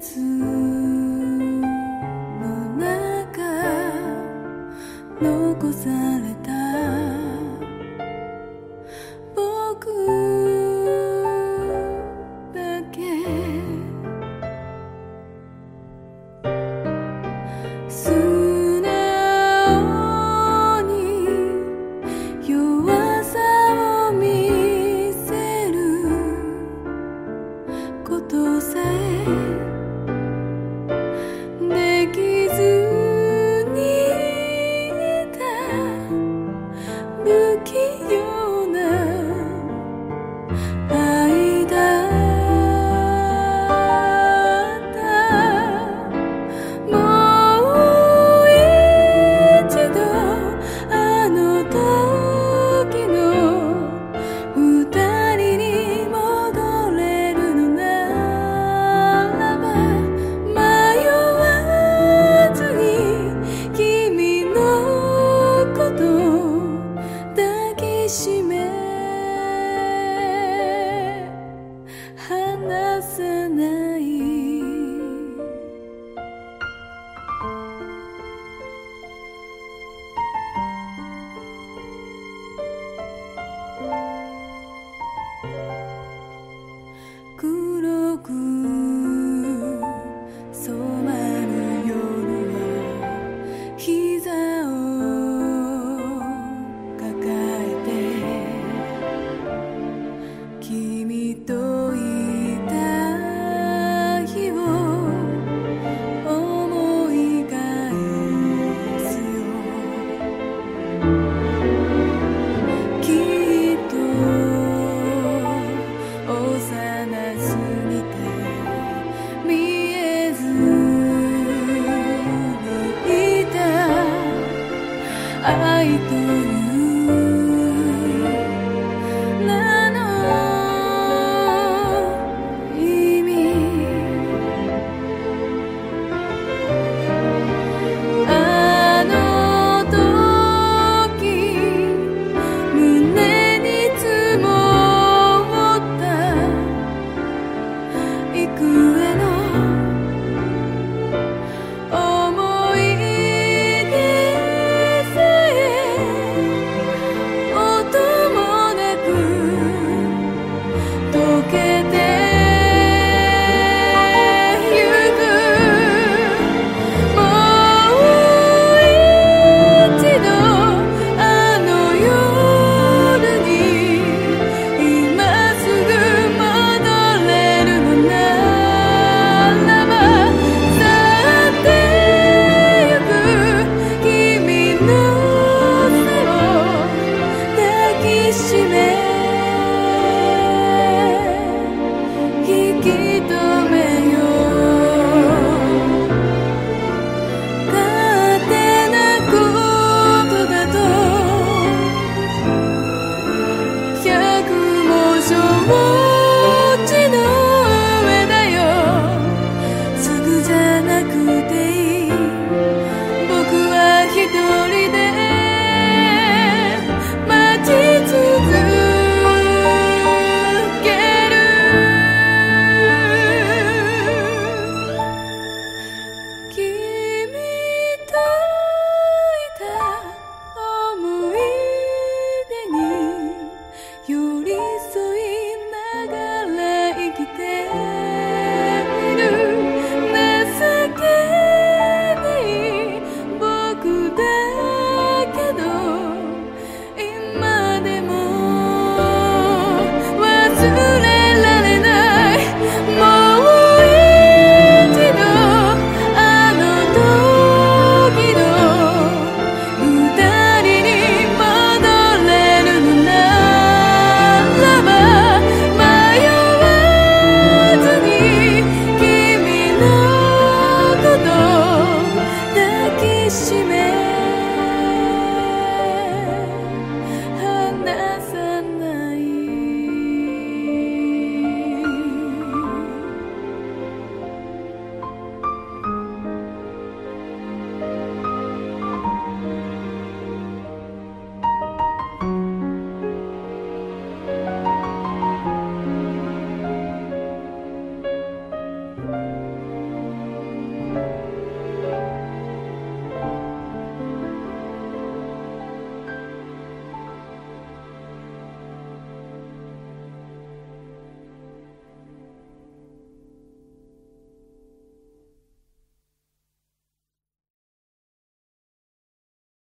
月 assumer.